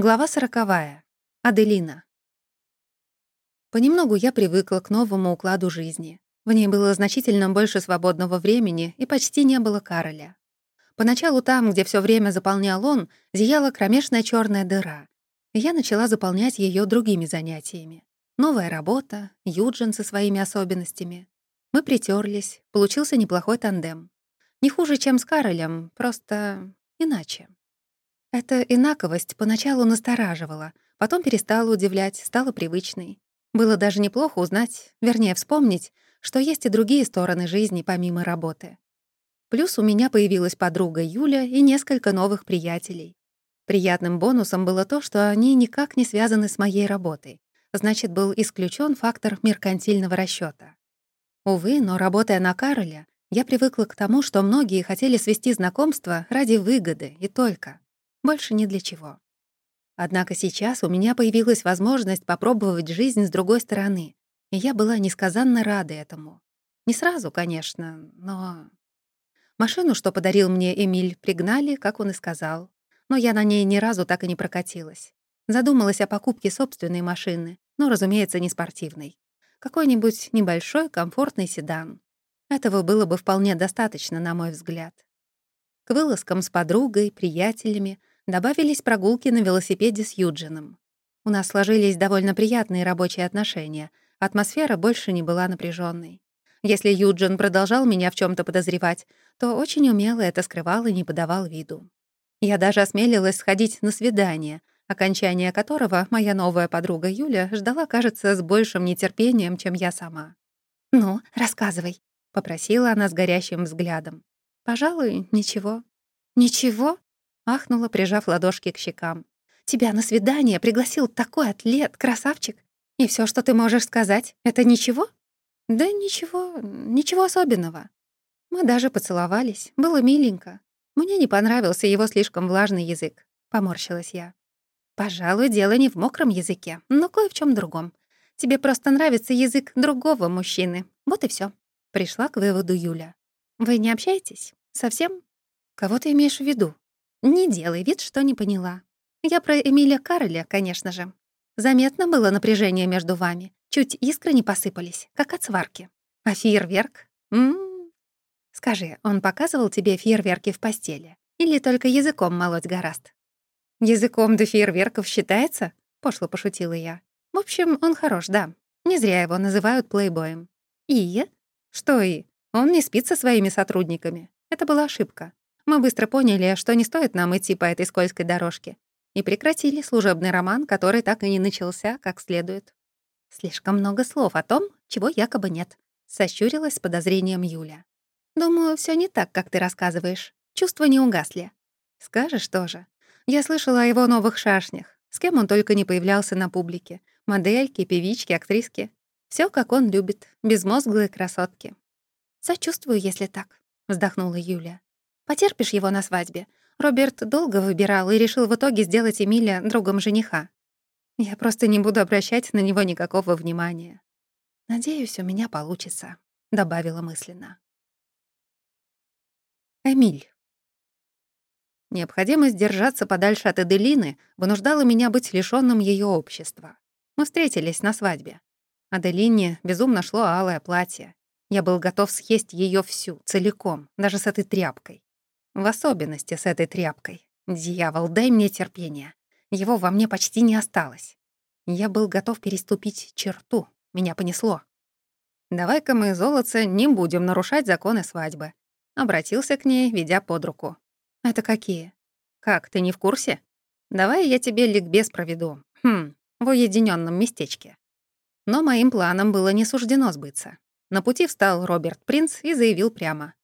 Глава сороковая. Аделина. Понемногу я привыкла к новому укладу жизни. В ней было значительно больше свободного времени и почти не было Кароля. Поначалу там, где все время заполнял он, зияла кромешная черная дыра. Я начала заполнять ее другими занятиями. Новая работа, Юджин со своими особенностями. Мы притерлись, получился неплохой тандем. Не хуже, чем с Каролем, просто иначе. Эта инаковость поначалу настораживала, потом перестала удивлять, стала привычной. Было даже неплохо узнать, вернее, вспомнить, что есть и другие стороны жизни помимо работы. Плюс у меня появилась подруга Юля и несколько новых приятелей. Приятным бонусом было то, что они никак не связаны с моей работой. Значит, был исключен фактор меркантильного расчета. Увы, но работая на Кароля, я привыкла к тому, что многие хотели свести знакомство ради выгоды и только больше ни для чего. Однако сейчас у меня появилась возможность попробовать жизнь с другой стороны, и я была несказанно рада этому. Не сразу, конечно, но... Машину, что подарил мне Эмиль, пригнали, как он и сказал. Но я на ней ни разу так и не прокатилась. Задумалась о покупке собственной машины, но, разумеется, не спортивной. Какой-нибудь небольшой, комфортный седан. Этого было бы вполне достаточно, на мой взгляд. К вылазкам с подругой, приятелями добавились прогулки на велосипеде с Юджином. У нас сложились довольно приятные рабочие отношения, атмосфера больше не была напряженной. Если Юджин продолжал меня в чем то подозревать, то очень умело это скрывал и не подавал виду. Я даже осмелилась сходить на свидание, окончание которого моя новая подруга Юля ждала, кажется, с большим нетерпением, чем я сама. «Ну, рассказывай», — попросила она с горящим взглядом. «Пожалуй, ничего». «Ничего?» — ахнула, прижав ладошки к щекам. «Тебя на свидание пригласил такой атлет, красавчик. И все, что ты можешь сказать, это ничего?» «Да ничего, ничего особенного». Мы даже поцеловались, было миленько. Мне не понравился его слишком влажный язык, поморщилась я. «Пожалуй, дело не в мокром языке, но кое в чем другом. Тебе просто нравится язык другого мужчины. Вот и все. Пришла к выводу Юля. «Вы не общаетесь?» «Совсем? Кого ты имеешь в виду?» «Не делай вид, что не поняла. Я про Эмиля Кароля, конечно же. Заметно было напряжение между вами. Чуть искры не посыпались, как от сварки. А фейерверк? М -м -м. Скажи, он показывал тебе фейерверки в постели? Или только языком молоть гораст? Языком до фейерверков считается? Пошло пошутила я. В общем, он хорош, да. Не зря его называют плейбоем. И? Что и? Он не спит со своими сотрудниками. Это была ошибка. Мы быстро поняли, что не стоит нам идти по этой скользкой дорожке, и прекратили служебный роман, который так и не начался как следует. Слишком много слов о том, чего якобы нет, сощурилась с подозрением Юля. Думаю, все не так, как ты рассказываешь. Чувства не угасли. Скажешь тоже. Я слышала о его новых шашнях. С кем он только не появлялся на публике. Модельки, певички, актриски. Все, как он любит. Безмозглые красотки. Сочувствую, если так вздохнула Юля. Потерпишь его на свадьбе. Роберт долго выбирал и решил в итоге сделать Эмиля другом жениха. Я просто не буду обращать на него никакого внимания. Надеюсь, у меня получится, добавила мысленно. Эмиль. Необходимость держаться подальше от Аделины вынуждала меня быть лишённым её общества. Мы встретились на свадьбе. Аделине безумно шло алое платье. Я был готов съесть ее всю, целиком, даже с этой тряпкой. В особенности с этой тряпкой. Дьявол, дай мне терпение. Его во мне почти не осталось. Я был готов переступить черту. Меня понесло. «Давай-ка мы, золотце, не будем нарушать законы свадьбы». Обратился к ней, ведя под руку. «Это какие?» «Как, ты не в курсе? Давай я тебе ликбез проведу. Хм, в уединенном местечке». Но моим планам было не суждено сбыться. На пути встал Роберт Принц и заявил прямо.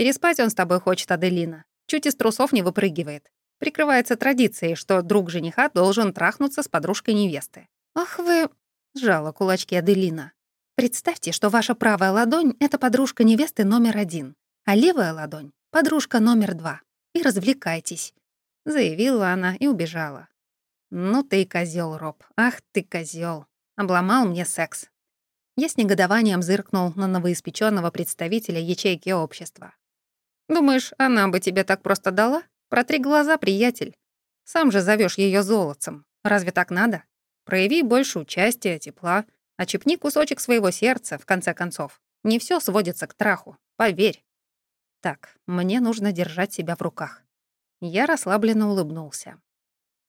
«Переспать он с тобой хочет, Аделина. Чуть из трусов не выпрыгивает. Прикрывается традицией, что друг жениха должен трахнуться с подружкой невесты». «Ах вы...» — сжала кулачки Аделина. «Представьте, что ваша правая ладонь — это подружка невесты номер один, а левая ладонь — подружка номер два. И развлекайтесь», — заявила она и убежала. «Ну ты козел, Роб, ах ты козел, Обломал мне секс. Я с негодованием зыркнул на новоиспеченного представителя ячейки общества. «Думаешь, она бы тебе так просто дала? Протри глаза, приятель. Сам же зовешь ее золотцем. Разве так надо? Прояви больше участия, тепла, очепни кусочек своего сердца, в конце концов. Не все сводится к траху, поверь. Так, мне нужно держать себя в руках. Я расслабленно улыбнулся.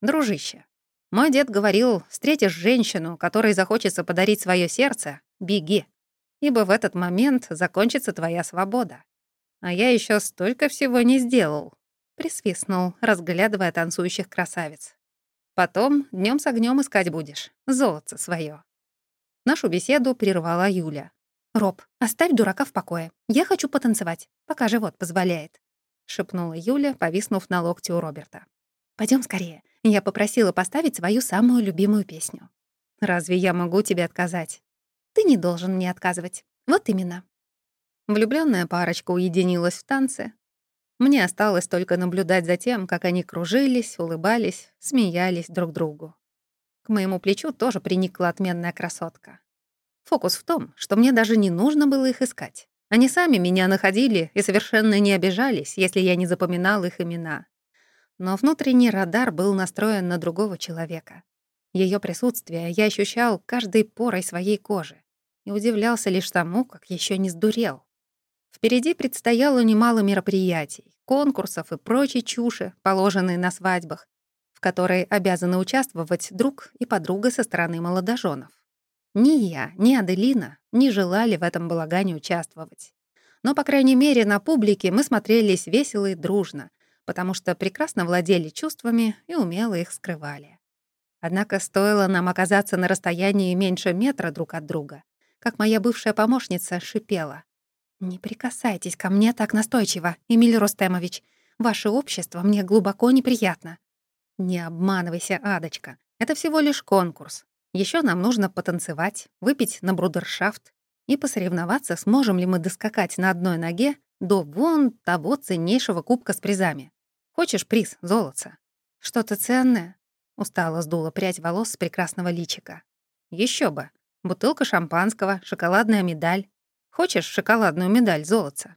Дружище, мой дед говорил, встретишь женщину, которой захочется подарить свое сердце, беги, ибо в этот момент закончится твоя свобода. А я еще столько всего не сделал. Присвистнул, разглядывая танцующих красавиц. Потом днем с огнем искать будешь, золото свое. Нашу беседу прервала Юля. «Роб, оставь дурака в покое. Я хочу потанцевать, пока живот позволяет», — шепнула Юля, повиснув на локте у Роберта. Пойдем скорее. Я попросила поставить свою самую любимую песню». «Разве я могу тебе отказать?» «Ты не должен мне отказывать. Вот именно». Влюбленная парочка уединилась в танце. Мне осталось только наблюдать за тем, как они кружились, улыбались, смеялись друг другу. К моему плечу тоже приникла отменная красотка. Фокус в том, что мне даже не нужно было их искать. Они сами меня находили и совершенно не обижались, если я не запоминал их имена. Но внутренний радар был настроен на другого человека. Ее присутствие я ощущал каждой порой своей кожи и удивлялся лишь тому, как еще не сдурел. Впереди предстояло немало мероприятий, конкурсов и прочей чуши, положенной на свадьбах, в которой обязаны участвовать друг и подруга со стороны молодоженов. Ни я, ни Аделина не желали в этом балагане участвовать. Но, по крайней мере, на публике мы смотрелись весело и дружно, потому что прекрасно владели чувствами и умело их скрывали. Однако стоило нам оказаться на расстоянии меньше метра друг от друга, как моя бывшая помощница шипела. «Не прикасайтесь ко мне так настойчиво, Эмиль Ростемович. Ваше общество мне глубоко неприятно». «Не обманывайся, Адочка. Это всего лишь конкурс. Еще нам нужно потанцевать, выпить на брудершафт и посоревноваться, сможем ли мы доскакать на одной ноге до вон того ценнейшего кубка с призами. Хочешь приз, золотца? Что-то ценное?» Устало сдула прядь волос с прекрасного личика. Еще бы. Бутылка шампанского, шоколадная медаль. Хочешь шоколадную медаль, золотца?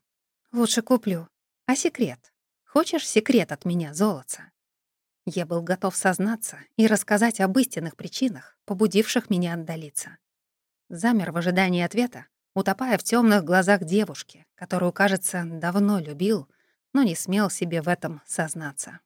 Лучше куплю. А секрет? Хочешь секрет от меня, золотца? Я был готов сознаться и рассказать об истинных причинах, побудивших меня отдалиться. Замер в ожидании ответа, утопая в темных глазах девушки, которую, кажется, давно любил, но не смел себе в этом сознаться.